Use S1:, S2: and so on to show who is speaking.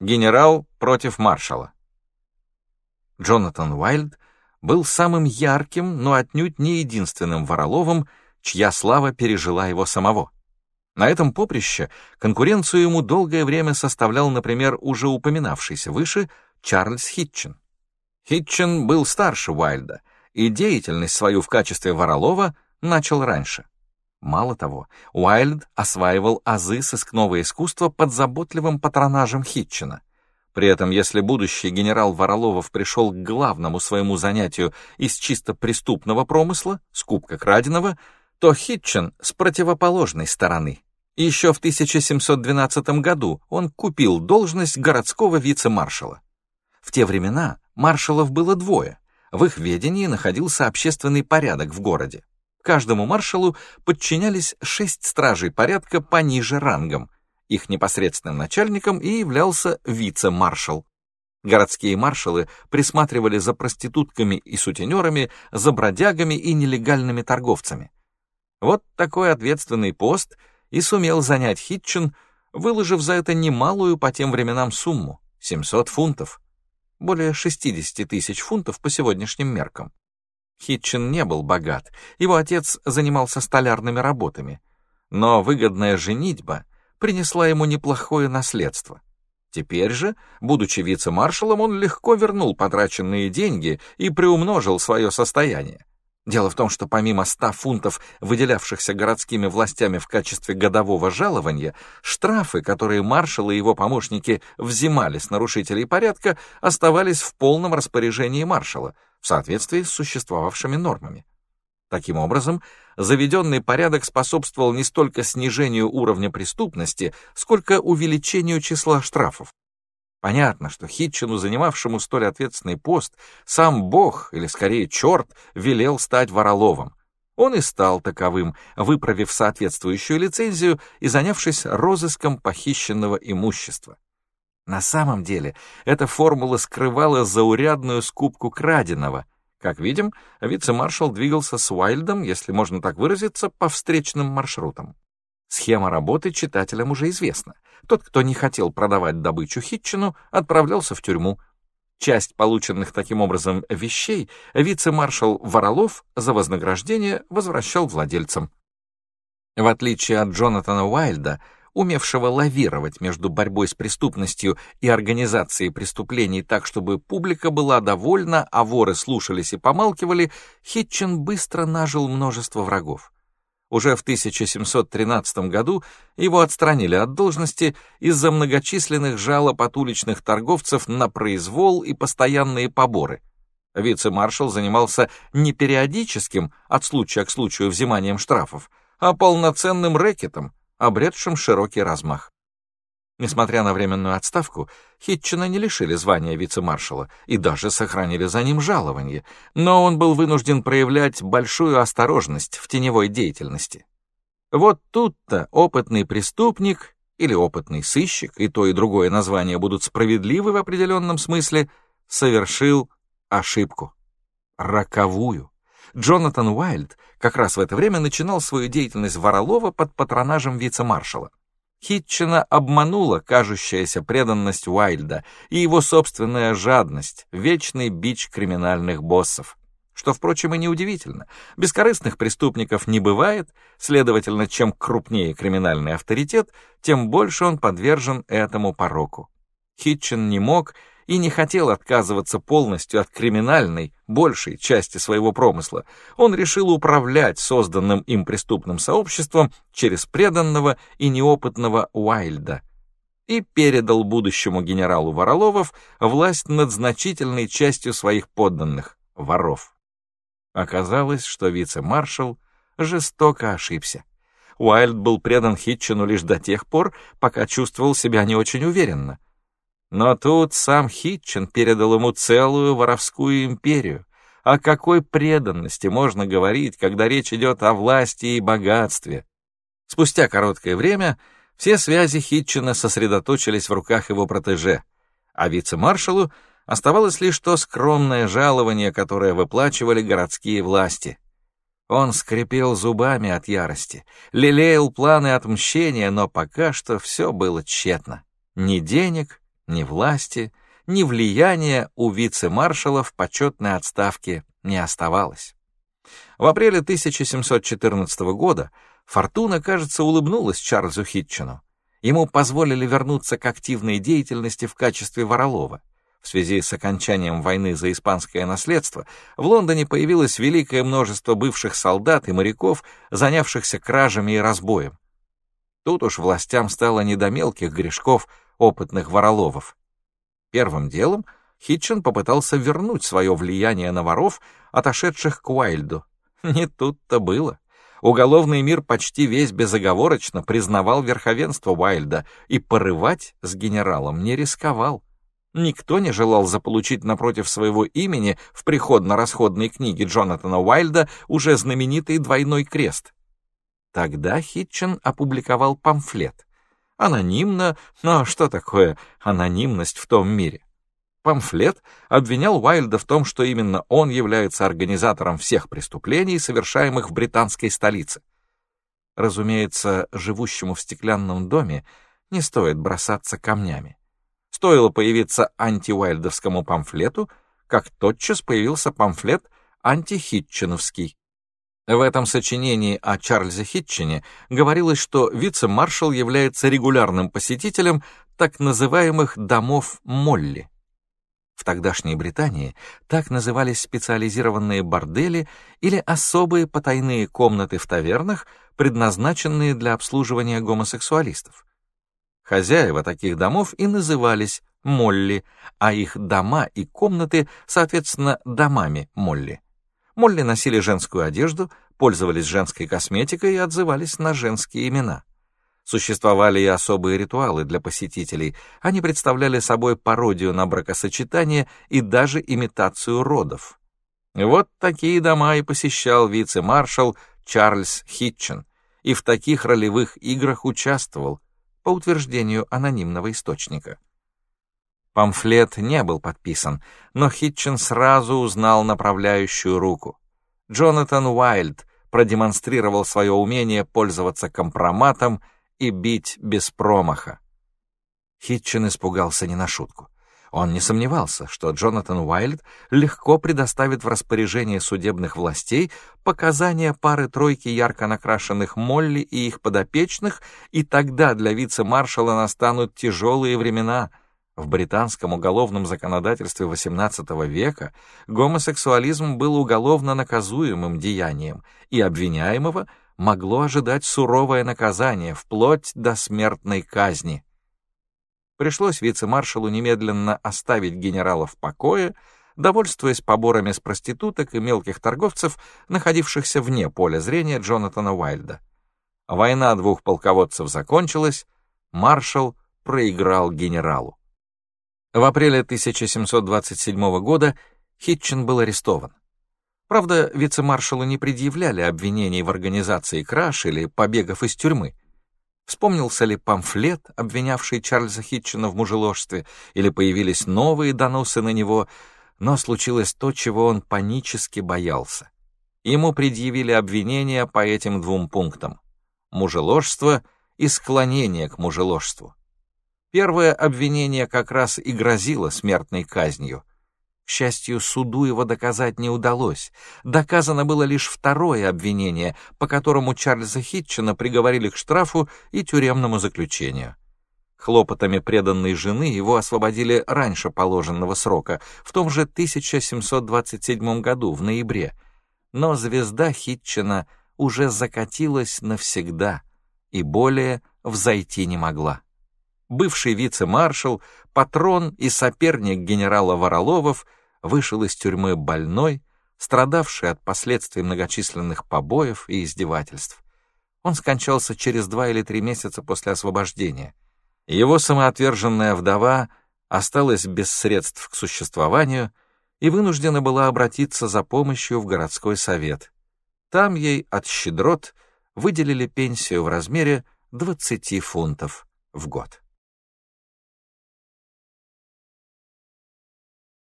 S1: Генерал против маршала. Джонатан Уайльд был самым ярким, но отнюдь не единственным Вороловым, чья слава пережила его самого. На этом поприще конкуренцию ему долгое время составлял, например, уже упоминавшийся выше Чарльз Хитчин. Хитчин был старше Уайльда, и деятельность свою в качестве Воролова начал раньше. Мало того, Уайльд осваивал азы сыскного искусства под заботливым патронажем Хитчина. При этом, если будущий генерал Вороловов пришел к главному своему занятию из чисто преступного промысла, скупка краденого, то Хитчин с противоположной стороны. Еще в 1712 году он купил должность городского вице-маршала. В те времена маршалов было двое. В их ведении находился общественный порядок в городе. Каждому маршалу подчинялись шесть стражей порядка пониже рангом. Их непосредственным начальником и являлся вице-маршал. Городские маршалы присматривали за проститутками и сутенерами, за бродягами и нелегальными торговцами. Вот такой ответственный пост и сумел занять Хитчин, выложив за это немалую по тем временам сумму — 700 фунтов. Более 60 тысяч фунтов по сегодняшним меркам. Хитчин не был богат, его отец занимался столярными работами, но выгодная женитьба принесла ему неплохое наследство. Теперь же, будучи вице-маршалом, он легко вернул потраченные деньги и приумножил свое состояние. Дело в том, что помимо 100 фунтов, выделявшихся городскими властями в качестве годового жалования, штрафы, которые маршал и его помощники взимали с нарушителей порядка, оставались в полном распоряжении маршала — в соответствии с существовавшими нормами. Таким образом, заведенный порядок способствовал не столько снижению уровня преступности, сколько увеличению числа штрафов. Понятно, что Хитчину, занимавшему столь ответственный пост, сам Бог, или скорее черт, велел стать вороловом. Он и стал таковым, выправив соответствующую лицензию и занявшись розыском похищенного имущества. На самом деле, эта формула скрывала заурядную скупку краденого. Как видим, вице-маршал двигался с Уайльдом, если можно так выразиться, по встречным маршрутам. Схема работы читателям уже известна. Тот, кто не хотел продавать добычу Хитчину, отправлялся в тюрьму. Часть полученных таким образом вещей вице-маршал Воролов за вознаграждение возвращал владельцам. В отличие от Джонатана Уайльда, умевшего лавировать между борьбой с преступностью и организацией преступлений так, чтобы публика была довольна, а воры слушались и помалкивали, Хитчин быстро нажил множество врагов. Уже в 1713 году его отстранили от должности из-за многочисленных жалоб от уличных торговцев на произвол и постоянные поборы. Вице-маршал занимался не периодическим, от случая к случаю, взиманием штрафов, а полноценным рэкетом, обретшим широкий размах. Несмотря на временную отставку, Хитчина не лишили звания вице-маршала и даже сохранили за ним жалование, но он был вынужден проявлять большую осторожность в теневой деятельности. Вот тут-то опытный преступник или опытный сыщик, и то и другое название будут справедливы в определенном смысле, совершил ошибку. Роковую. Джонатан Уайльд как раз в это время начинал свою деятельность Воролова под патронажем вице-маршала. Хитчина обманула кажущаяся преданность Уайльда и его собственная жадность, вечный бич криминальных боссов. Что, впрочем, и неудивительно. Бескорыстных преступников не бывает, следовательно, чем крупнее криминальный авторитет, тем больше он подвержен этому пороку. Хитчин не мог и не хотел отказываться полностью от криминальной, большей части своего промысла. Он решил управлять созданным им преступным сообществом через преданного и неопытного Уайльда и передал будущему генералу Вороловов власть над значительной частью своих подданных, воров. Оказалось, что вице-маршал жестоко ошибся. Уайльд был предан Хитчину лишь до тех пор, пока чувствовал себя не очень уверенно. Но тут сам Хитчин передал ему целую воровскую империю. О какой преданности можно говорить, когда речь идет о власти и богатстве? Спустя короткое время все связи Хитчина сосредоточились в руках его протеже, а вице-маршалу оставалось лишь то скромное жалование, которое выплачивали городские власти. Он скрипел зубами от ярости, лелеял планы отмщения, но пока что все было тщетно. Ни денег, Ни власти, ни влияния у вице-маршала в почетной отставке не оставалось. В апреле 1714 года Фортуна, кажется, улыбнулась Чарльзу Хитчину. Ему позволили вернуться к активной деятельности в качестве воролова. В связи с окончанием войны за испанское наследство в Лондоне появилось великое множество бывших солдат и моряков, занявшихся кражами и разбоем. Тут уж властям стало не до мелких грешков опытных вороловов. Первым делом Хитчин попытался вернуть свое влияние на воров, отошедших к Уайльду. Не тут-то было. Уголовный мир почти весь безоговорочно признавал верховенство Уайльда и порывать с генералом не рисковал. Никто не желал заполучить напротив своего имени в приходно-расходной книге Джонатана Уайльда уже знаменитый двойной крест. Тогда Хитчен опубликовал памфлет. Анонимно, но что такое анонимность в том мире? Памфлет обвинял Уайльда в том, что именно он является организатором всех преступлений, совершаемых в британской столице. Разумеется, живущему в стеклянном доме не стоит бросаться камнями. Стоило появиться антиуайльдовскому памфлету, как тотчас появился памфлет антихитчиновский. В этом сочинении о Чарльзе Хитчине говорилось, что вице-маршал является регулярным посетителем так называемых «домов Молли». В тогдашней Британии так назывались специализированные бордели или особые потайные комнаты в тавернах, предназначенные для обслуживания гомосексуалистов. Хозяева таких домов и назывались Молли, а их дома и комнаты, соответственно, домами Молли. Молли носили женскую одежду, пользовались женской косметикой и отзывались на женские имена. Существовали и особые ритуалы для посетителей. Они представляли собой пародию на бракосочетание и даже имитацию родов. Вот такие дома и посещал вице-маршал Чарльз Хитчен, и в таких ролевых играх участвовал, по утверждению анонимного источника. Памфлет не был подписан, но Хитчен сразу узнал направляющую руку. Джонатан Уайльд продемонстрировал свое умение пользоваться компроматом и бить без промаха. Хитчен испугался не на шутку. Он не сомневался, что Джонатан Уайльд легко предоставит в распоряжение судебных властей показания пары-тройки ярко накрашенных Молли и их подопечных, и тогда для вице-маршала настанут тяжелые времена. В британском уголовном законодательстве XVIII века гомосексуализм был уголовно наказуемым деянием, и обвиняемого могло ожидать суровое наказание, вплоть до смертной казни. Пришлось вице-маршалу немедленно оставить генерала в покое, довольствуясь поборами с проституток и мелких торговцев, находившихся вне поля зрения Джонатана Уайльда. Война двух полководцев закончилась, маршал проиграл генералу. В апреле 1727 года Хитчин был арестован. Правда, вице-маршалу не предъявляли обвинений в организации краж или побегов из тюрьмы. Вспомнился ли памфлет, обвинявший Чарльза Хитчина в мужеложстве, или появились новые доносы на него, но случилось то, чего он панически боялся. Ему предъявили обвинения по этим двум пунктам — мужеложство и склонение к мужеложству. Первое обвинение как раз и грозило смертной казнью — к счастью, суду его доказать не удалось. Доказано было лишь второе обвинение, по которому Чарльза Хитчена приговорили к штрафу и тюремному заключению. Хлопотами преданной жены его освободили раньше положенного срока, в том же 1727 году, в ноябре. Но звезда Хитчена уже закатилась навсегда и более взойти не могла. Бывший вице-маршал, патрон и соперник генерала Вороловов вышел из тюрьмы больной, страдавший от последствий многочисленных побоев и издевательств. Он скончался через два или три месяца после освобождения. Его самоотверженная вдова осталась без средств к существованию и вынуждена была обратиться за помощью в городской совет. Там ей от щедрот выделили пенсию в размере 20 фунтов в год.